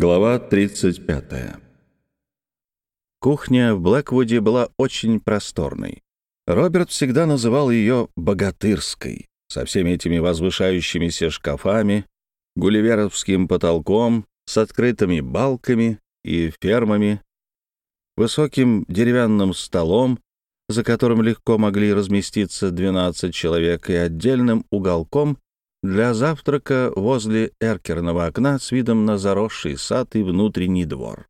Глава 35. Кухня в Блэквуде была очень просторной. Роберт всегда называл ее «богатырской», со всеми этими возвышающимися шкафами, гулливеровским потолком, с открытыми балками и фермами, высоким деревянным столом, за которым легко могли разместиться 12 человек, и отдельным уголком для завтрака возле эркерного окна с видом на заросший сад и внутренний двор,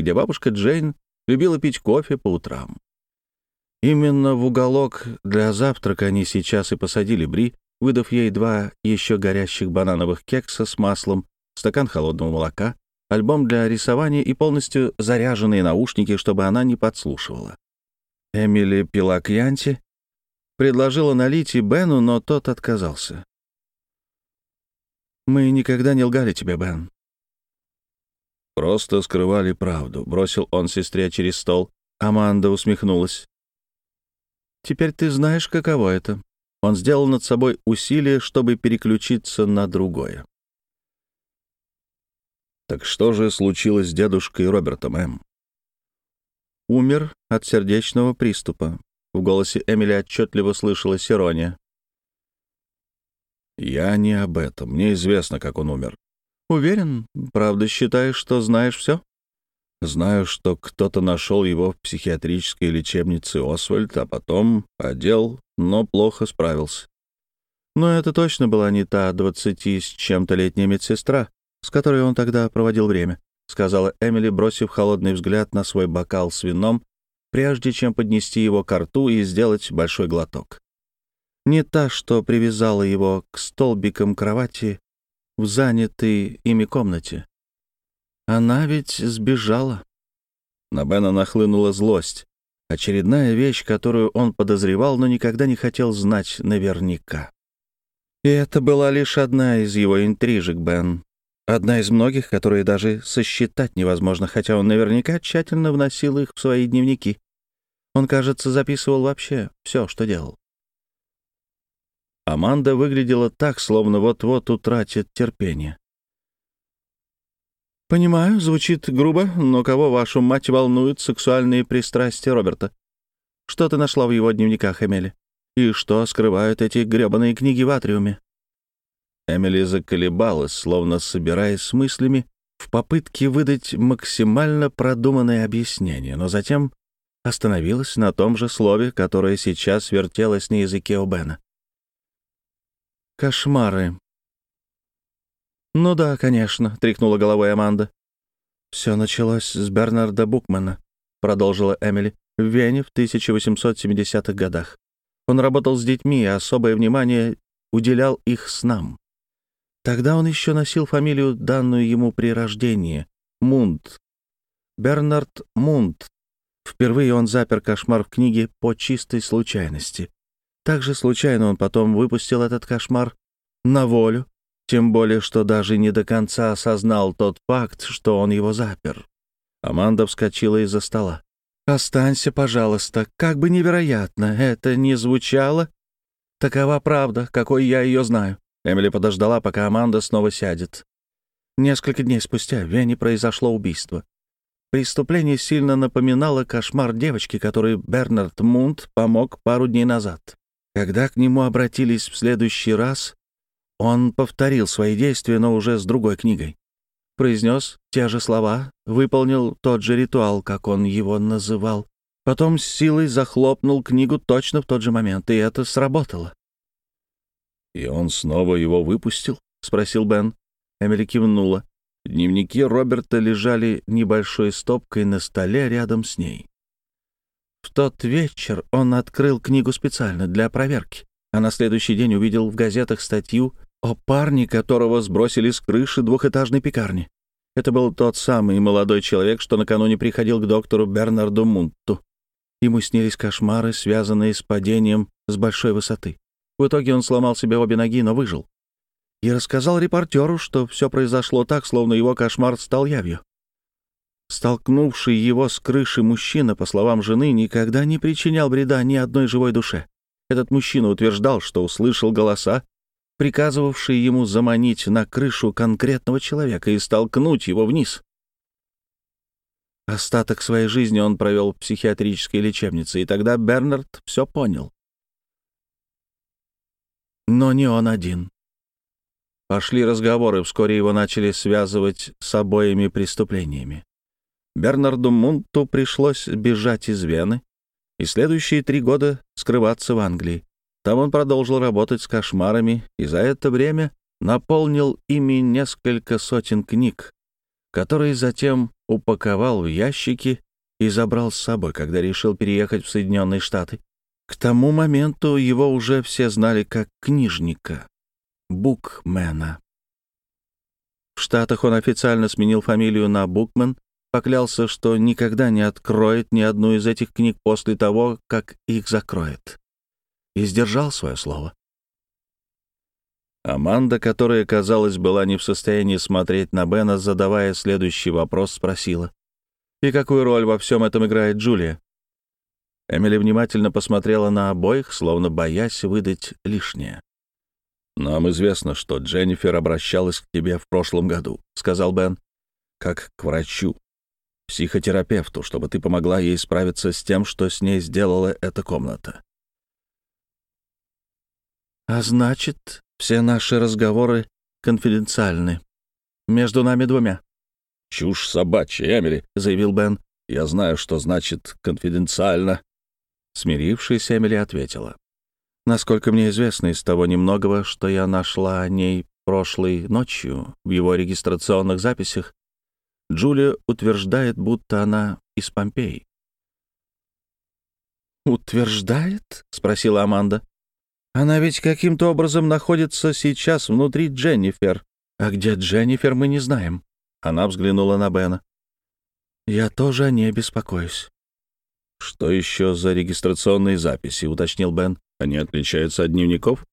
где бабушка Джейн любила пить кофе по утрам. Именно в уголок для завтрака они сейчас и посадили Бри, выдав ей два еще горящих банановых кекса с маслом, стакан холодного молока, альбом для рисования и полностью заряженные наушники, чтобы она не подслушивала. Эмили пила кьянти, предложила налить и Бену, но тот отказался. Мы никогда не лгали тебе, Бен. Просто скрывали правду, бросил он сестре через стол. Аманда усмехнулась. Теперь ты знаешь, каково это. Он сделал над собой усилие, чтобы переключиться на другое. Так что же случилось с дедушкой Робертом, М? Умер от сердечного приступа. В голосе Эмили отчетливо слышалась ирония. «Я не об этом. Мне известно, как он умер». «Уверен? Правда считаешь, что знаешь все?» «Знаю, что кто-то нашел его в психиатрической лечебнице Освальд, а потом одел, но плохо справился». «Но это точно была не та двадцати с чем-то летняя медсестра, с которой он тогда проводил время», — сказала Эмили, бросив холодный взгляд на свой бокал с вином, прежде чем поднести его к рту и сделать большой глоток не та, что привязала его к столбикам кровати в занятой ими комнате. Она ведь сбежала. На Бена нахлынула злость. Очередная вещь, которую он подозревал, но никогда не хотел знать наверняка. И это была лишь одна из его интрижек, Бен. Одна из многих, которые даже сосчитать невозможно, хотя он наверняка тщательно вносил их в свои дневники. Он, кажется, записывал вообще все, что делал. Аманда выглядела так, словно вот-вот утратит терпение. «Понимаю, звучит грубо, но кого, вашу мать, волнуют сексуальные пристрастия Роберта? Что ты нашла в его дневниках, Эмили? И что скрывают эти грёбаные книги в атриуме?» Эмили заколебалась, словно собираясь с мыслями, в попытке выдать максимально продуманное объяснение, но затем остановилась на том же слове, которое сейчас вертелось на языке у Бена. Кошмары. «Ну да, конечно», — тряхнула головой Аманда. «Все началось с Бернарда Букмана», — продолжила Эмили, — «в Вене в 1870-х годах. Он работал с детьми, и особое внимание уделял их снам. Тогда он еще носил фамилию, данную ему при рождении — Мунд. Бернард Мунд. Впервые он запер кошмар в книге по чистой случайности. Так же случайно он потом выпустил этот кошмар на волю, тем более, что даже не до конца осознал тот факт, что он его запер. Аманда вскочила из-за стола. «Останься, пожалуйста, как бы невероятно это ни звучало. Такова правда, какой я ее знаю». Эмили подождала, пока Аманда снова сядет. Несколько дней спустя в Вене произошло убийство. Преступление сильно напоминало кошмар девочки, которой Бернард Мунт помог пару дней назад. Когда к нему обратились в следующий раз, он повторил свои действия, но уже с другой книгой. Произнес те же слова, выполнил тот же ритуал, как он его называл. Потом с силой захлопнул книгу точно в тот же момент, и это сработало. «И он снова его выпустил?» — спросил Бен. Эмили кивнула. Дневники Роберта лежали небольшой стопкой на столе рядом с ней. В тот вечер он открыл книгу специально для проверки, а на следующий день увидел в газетах статью о парне, которого сбросили с крыши двухэтажной пекарни. Это был тот самый молодой человек, что накануне приходил к доктору Бернарду Мунту. Ему снились кошмары, связанные с падением с большой высоты. В итоге он сломал себе обе ноги, но выжил. И рассказал репортеру, что все произошло так, словно его кошмар стал явью. Столкнувший его с крыши мужчина, по словам жены, никогда не причинял вреда ни одной живой душе. Этот мужчина утверждал, что услышал голоса, приказывавший ему заманить на крышу конкретного человека и столкнуть его вниз. Остаток своей жизни он провел в психиатрической лечебнице, и тогда Бернард все понял. Но не он один. Пошли разговоры, вскоре его начали связывать с обоими преступлениями. Бернарду Мунту пришлось бежать из Вены и следующие три года скрываться в Англии. Там он продолжил работать с кошмарами и за это время наполнил ими несколько сотен книг, которые затем упаковал в ящики и забрал с собой, когда решил переехать в Соединенные Штаты. К тому моменту его уже все знали как книжника, букмена. В Штатах он официально сменил фамилию на Букмен, поклялся, что никогда не откроет ни одну из этих книг после того, как их закроет. И сдержал свое слово. Аманда, которая, казалось, была не в состоянии смотреть на Бена, задавая следующий вопрос, спросила. «И какую роль во всем этом играет Джулия?» Эмили внимательно посмотрела на обоих, словно боясь выдать лишнее. «Нам известно, что Дженнифер обращалась к тебе в прошлом году», — сказал Бен, — «как к врачу, психотерапевту, чтобы ты помогла ей справиться с тем, что с ней сделала эта комната». «А значит, все наши разговоры конфиденциальны. Между нами двумя». «Чушь собачья, Эмили», — заявил Бен. «Я знаю, что значит конфиденциально». Смирившись, Эмили ответила. «Насколько мне известно из того немногого, что я нашла о ней прошлой ночью в его регистрационных записях, Джулия утверждает, будто она из Помпеи». «Утверждает?» — спросила Аманда. «Она ведь каким-то образом находится сейчас внутри Дженнифер. А где Дженнифер, мы не знаем». Она взглянула на Бена. «Я тоже о ней беспокоюсь». «Что еще за регистрационные записи?» — уточнил Бен. «Они отличаются от дневников?»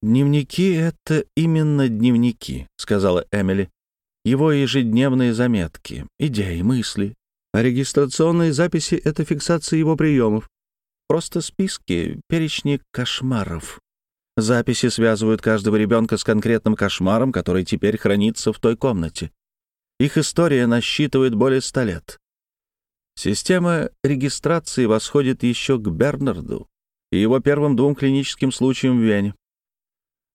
«Дневники — это именно дневники», — сказала Эмили. «Его ежедневные заметки, идеи, мысли. А регистрационные записи — это фиксация его приемов. Просто списки, перечни кошмаров. Записи связывают каждого ребенка с конкретным кошмаром, который теперь хранится в той комнате. Их история насчитывает более ста лет. Система регистрации восходит еще к Бернарду и его первым двум клиническим случаям в Вене.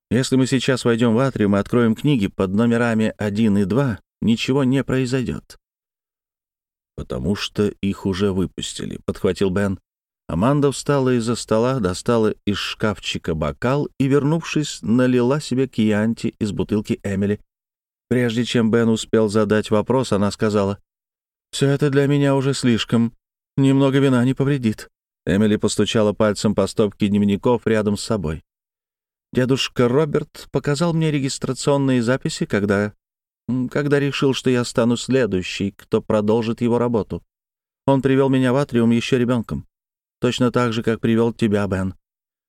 Если мы сейчас войдем в атриум и откроем книги под номерами 1 и 2, ничего не произойдет. «Потому что их уже выпустили», — подхватил Бен. Аманда встала из-за стола, достала из шкафчика бокал и, вернувшись, налила себе кьянти из бутылки Эмили. Прежде чем Бен успел задать вопрос, она сказала, все это для меня уже слишком. Немного вина не повредит». Эмили постучала пальцем по стопке дневников рядом с собой. «Дедушка Роберт показал мне регистрационные записи, когда... когда решил, что я стану следующей, кто продолжит его работу. Он привел меня в атриум еще ребенком. Точно так же, как привел тебя, Бен.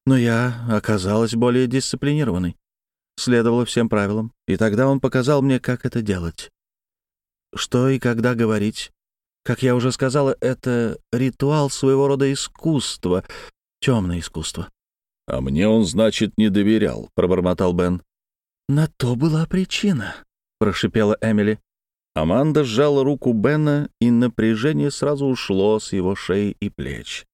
Но я оказалась более дисциплинированной. Следовала всем правилам, и тогда он показал мне, как это делать. Что и когда говорить, как я уже сказала, это ритуал своего рода искусства, темное искусство. — А мне он, значит, не доверял, — пробормотал Бен. — На то была причина, — прошипела Эмили. Аманда сжала руку Бена, и напряжение сразу ушло с его шеи и плеч.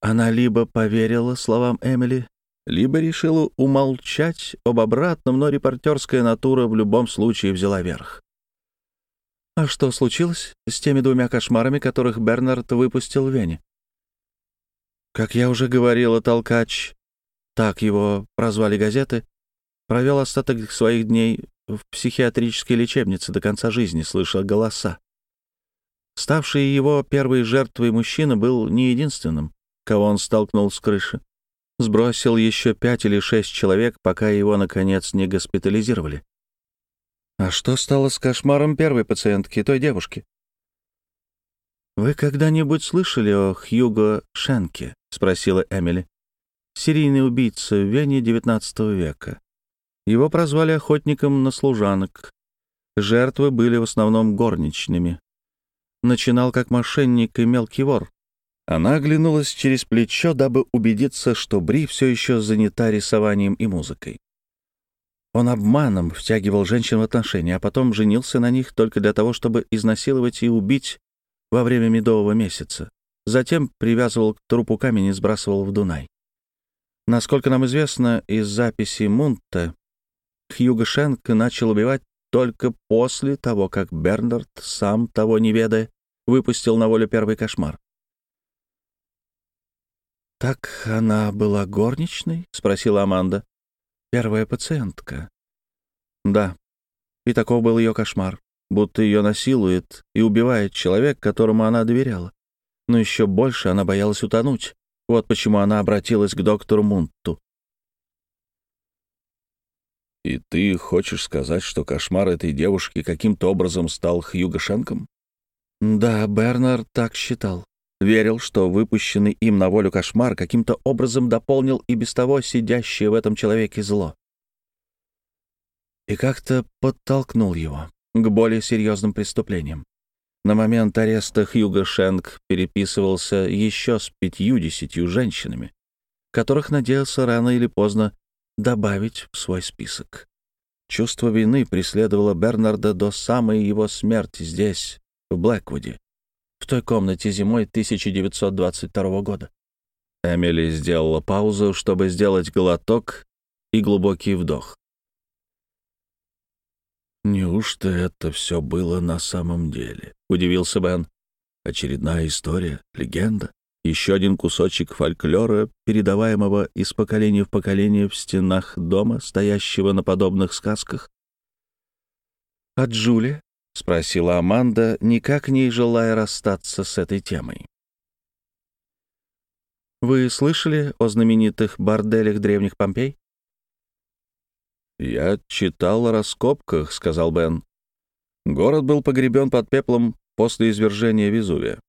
Она либо поверила словам Эмили, либо решила умолчать об обратном, но репортерская натура в любом случае взяла верх. А что случилось с теми двумя кошмарами, которых Бернард выпустил в Вене? Как я уже говорила, толкач, так его прозвали газеты, провел остаток своих дней в психиатрической лечебнице до конца жизни, слыша голоса. Ставший его первой жертвой мужчина был не единственным, кого он столкнул с крыши. Сбросил еще пять или шесть человек, пока его, наконец, не госпитализировали. А что стало с кошмаром первой пациентки, той девушки? «Вы когда-нибудь слышали о Хьюго Шенке?» — спросила Эмили. «Серийный убийца в Вене XIX века. Его прозвали охотником на служанок. Жертвы были в основном горничными. Начинал как мошенник и мелкий вор. Она оглянулась через плечо, дабы убедиться, что Бри все еще занята рисованием и музыкой. Он обманом втягивал женщин в отношения, а потом женился на них только для того, чтобы изнасиловать и убить во время медового месяца. Затем привязывал к трупу камень и сбрасывал в Дунай. Насколько нам известно из записи Мунта, Хьюго Шенк начал убивать только после того, как Бернард, сам того не ведая, выпустил на волю первый кошмар. «Так она была горничной?» — спросила Аманда. «Первая пациентка». «Да. И таков был ее кошмар, будто ее насилует и убивает человек, которому она доверяла. Но еще больше она боялась утонуть. Вот почему она обратилась к доктору Мунту. «И ты хочешь сказать, что кошмар этой девушки каким-то образом стал Хьюго Шенком?» «Да, Бернард так считал. Верил, что выпущенный им на волю кошмар каким-то образом дополнил и без того сидящее в этом человеке зло. И как-то подтолкнул его к более серьезным преступлениям. На момент ареста Хьюго Шенк переписывался еще с пятью-десятью женщинами, которых надеялся рано или поздно добавить в свой список. Чувство вины преследовало Бернарда до самой его смерти здесь, в Блэквуде, в той комнате зимой 1922 года. Эмили сделала паузу, чтобы сделать глоток и глубокий вдох. «Неужто это все было на самом деле?» — удивился Бен. «Очередная история, легенда, еще один кусочек фольклора, передаваемого из поколения в поколение в стенах дома, стоящего на подобных сказках». «А Джулия?» — спросила Аманда, никак не желая расстаться с этой темой. «Вы слышали о знаменитых борделях древних Помпей?» «Я читал о раскопках», — сказал Бен. Город был погребен под пеплом после извержения Везувия.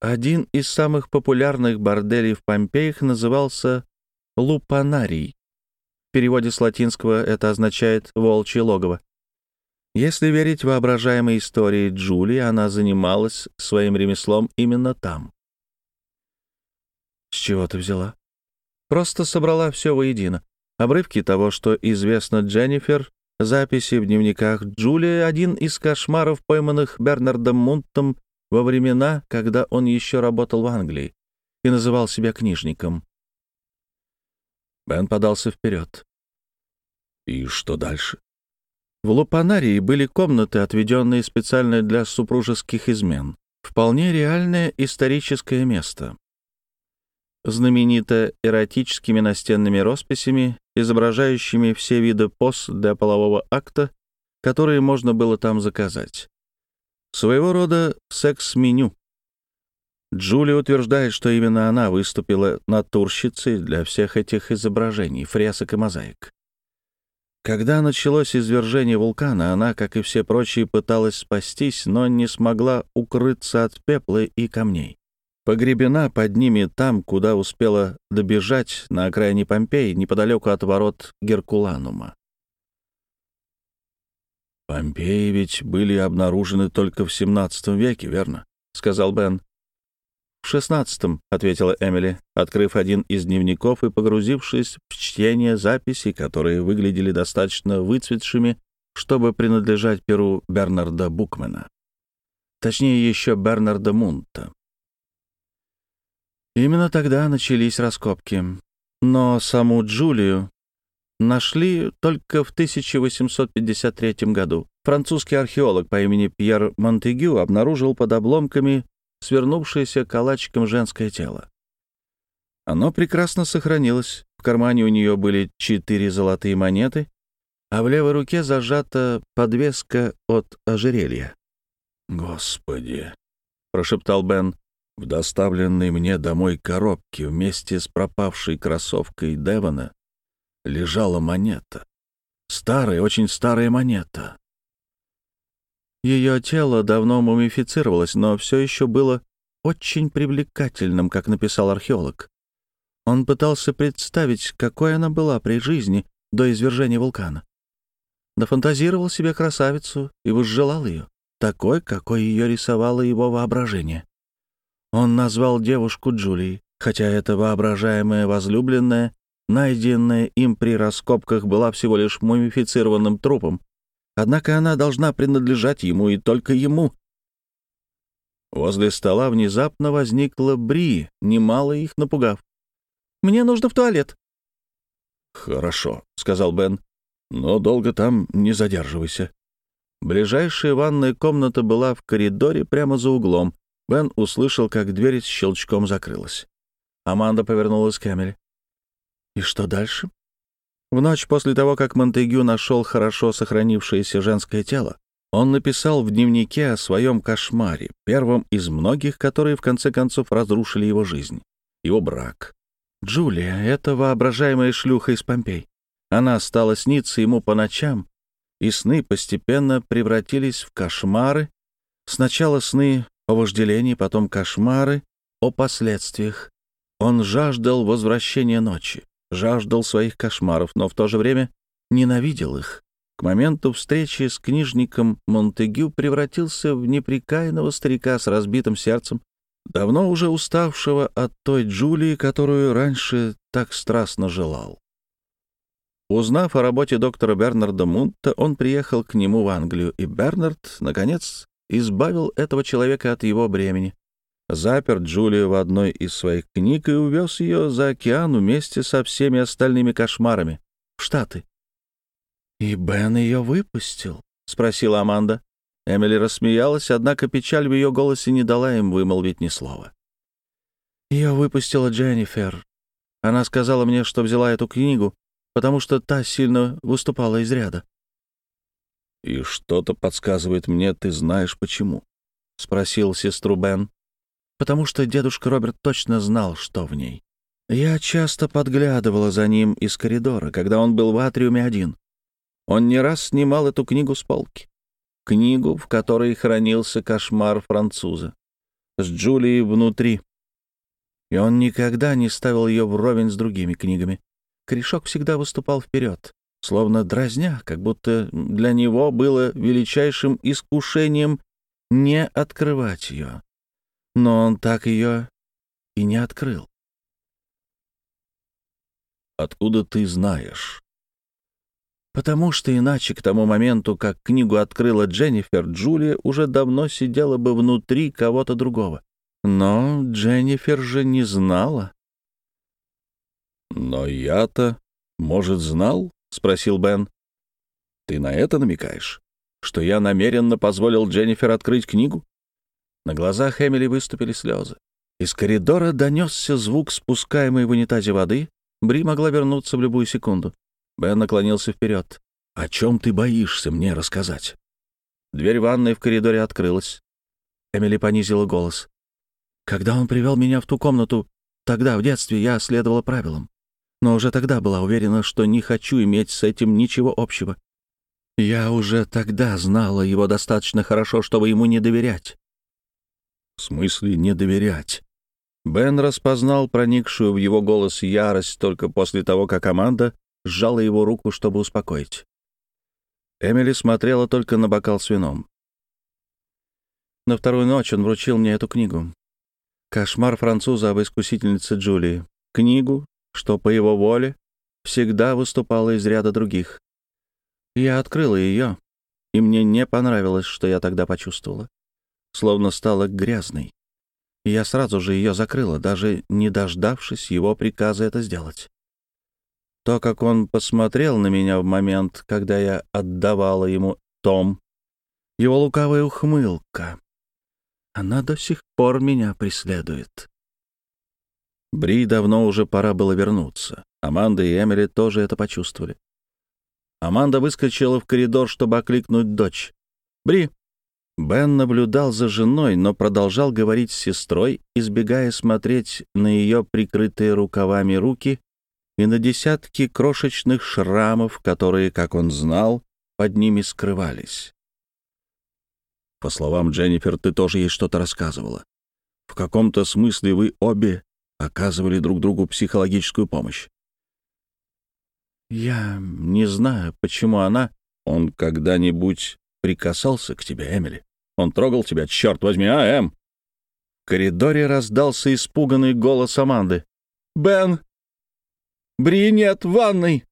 Один из самых популярных борделей в Помпеях назывался Лупанарий. В переводе с латинского это означает «волчье логово». Если верить воображаемой истории Джулии, она занималась своим ремеслом именно там. «С чего ты взяла?» «Просто собрала все воедино. Обрывки того, что известно Дженнифер, записи в дневниках Джулии, один из кошмаров, пойманных Бернардом Мунтом во времена, когда он еще работал в Англии и называл себя книжником. Бен подался вперед. «И что дальше?» В Лупанарии были комнаты, отведенные специально для супружеских измен. Вполне реальное историческое место знаменито эротическими настенными росписями, изображающими все виды поз для полового акта, которые можно было там заказать. Своего рода секс-меню. Джулия утверждает, что именно она выступила натурщицей для всех этих изображений, фресок и мозаик. Когда началось извержение вулкана, она, как и все прочие, пыталась спастись, но не смогла укрыться от пепла и камней погребена под ними там, куда успела добежать на окраине Помпеи, неподалеку от ворот Геркуланума. «Помпеи ведь были обнаружены только в XVII веке, верно?» — сказал Бен. «В шестнадцатом», — ответила Эмили, открыв один из дневников и погрузившись в чтение записей, которые выглядели достаточно выцветшими, чтобы принадлежать перу Бернарда Букмена. Точнее, еще Бернарда Мунта. Именно тогда начались раскопки. Но саму Джулию нашли только в 1853 году. Французский археолог по имени Пьер Монтегю обнаружил под обломками свернувшееся калачиком женское тело. Оно прекрасно сохранилось. В кармане у нее были четыре золотые монеты, а в левой руке зажата подвеска от ожерелья. «Господи!» — прошептал Бен. В доставленной мне домой коробке вместе с пропавшей кроссовкой Девона лежала монета. Старая, очень старая монета. Ее тело давно мумифицировалось, но все еще было очень привлекательным, как написал археолог. Он пытался представить, какой она была при жизни до извержения вулкана. Дофантазировал себе красавицу и возжелал ее, такой, какой ее рисовало его воображение. Он назвал девушку Джулией, хотя эта воображаемая возлюбленная найденная им при раскопках, была всего лишь мумифицированным трупом. Однако она должна принадлежать ему и только ему. Возле стола внезапно возникла Бри, немало их напугав. «Мне нужно в туалет». «Хорошо», — сказал Бен, — «но долго там не задерживайся». Ближайшая ванная комната была в коридоре прямо за углом. Бен услышал, как дверь с щелчком закрылась. Аманда повернулась к Эмили. «И что дальше?» В ночь после того, как Монтегю нашел хорошо сохранившееся женское тело, он написал в дневнике о своем кошмаре, первом из многих, которые в конце концов разрушили его жизнь, его брак. Джулия — это воображаемая шлюха из Помпей. Она стала сниться ему по ночам, и сны постепенно превратились в кошмары. Сначала сны о вожделении, потом кошмары о последствиях. Он жаждал возвращения ночи, жаждал своих кошмаров, но в то же время ненавидел их. К моменту встречи с книжником Монтегю превратился в неприкаянного старика с разбитым сердцем, давно уже уставшего от той Джулии, которую раньше так страстно желал. Узнав о работе доктора Бернарда Мунта, он приехал к нему в Англию, и Бернард, наконец, избавил этого человека от его бремени. Запер Джулию в одной из своих книг и увез ее за океан вместе со всеми остальными кошмарами в Штаты. «И Бен ее выпустил?» — спросила Аманда. Эмили рассмеялась, однако печаль в ее голосе не дала им вымолвить ни слова. «Ее выпустила Дженнифер. Она сказала мне, что взяла эту книгу, потому что та сильно выступала из ряда». «И что-то подсказывает мне, ты знаешь почему?» — спросил сестру Бен. «Потому что дедушка Роберт точно знал, что в ней. Я часто подглядывала за ним из коридора, когда он был в атриуме один. Он не раз снимал эту книгу с полки. Книгу, в которой хранился кошмар француза. С Джулией внутри. И он никогда не ставил ее вровень с другими книгами. Корешок всегда выступал вперед, словно дразня, как будто для него было величайшим искушением не открывать ее. Но он так ее и не открыл. «Откуда ты знаешь?» Потому что иначе к тому моменту, как книгу открыла Дженнифер, Джулия уже давно сидела бы внутри кого-то другого. Но Дженнифер же не знала. «Но я-то, может, знал?» — спросил Бен. «Ты на это намекаешь? Что я намеренно позволил Дженнифер открыть книгу?» На глазах Эмили выступили слезы. Из коридора донесся звук спускаемой в унитазе воды. Бри могла вернуться в любую секунду. Бен наклонился вперед. «О чем ты боишься мне рассказать?» Дверь ванной в коридоре открылась. Эмили понизила голос. «Когда он привел меня в ту комнату, тогда, в детстве, я следовала правилам. Но уже тогда была уверена, что не хочу иметь с этим ничего общего. Я уже тогда знала его достаточно хорошо, чтобы ему не доверять». «В смысле не доверять?» Бен распознал проникшую в его голос ярость только после того, как команда сжала его руку, чтобы успокоить. Эмили смотрела только на бокал с вином. На вторую ночь он вручил мне эту книгу. «Кошмар француза об искусительнице Джулии». Книгу, что по его воле всегда выступала из ряда других. Я открыла ее, и мне не понравилось, что я тогда почувствовала. Словно стала грязной. Я сразу же ее закрыла, даже не дождавшись его приказа это сделать. То, как он посмотрел на меня в момент, когда я отдавала ему том, его лукавая ухмылка, она до сих пор меня преследует. Бри давно уже пора было вернуться. Аманда и Эмили тоже это почувствовали. Аманда выскочила в коридор, чтобы окликнуть дочь. «Бри!» Бен наблюдал за женой, но продолжал говорить с сестрой, избегая смотреть на ее прикрытые рукавами руки и на десятки крошечных шрамов, которые, как он знал, под ними скрывались. По словам Дженнифер, ты тоже ей что-то рассказывала. В каком-то смысле вы обе оказывали друг другу психологическую помощь. Я не знаю, почему она... Он когда-нибудь прикасался к тебе, Эмили? Он трогал тебя, черт возьми, а, Эм? В коридоре раздался испуганный голос Аманды. «Бен, Бри нет в ванной!»